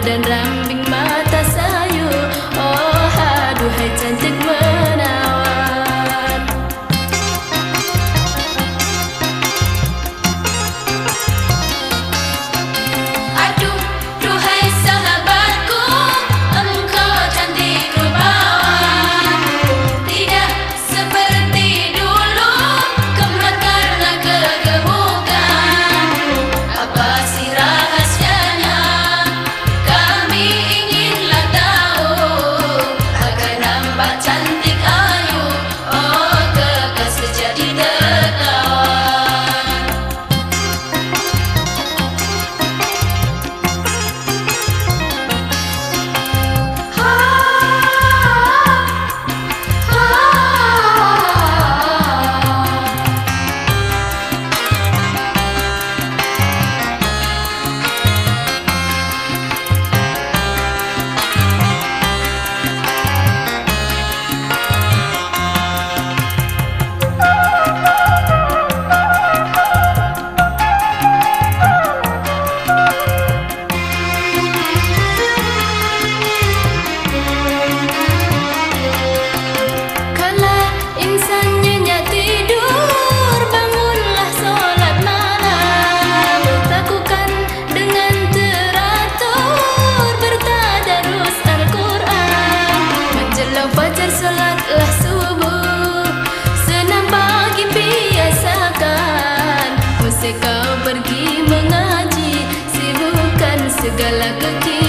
dan rambing the pergi mengaji. Sibukkan segala kegiatan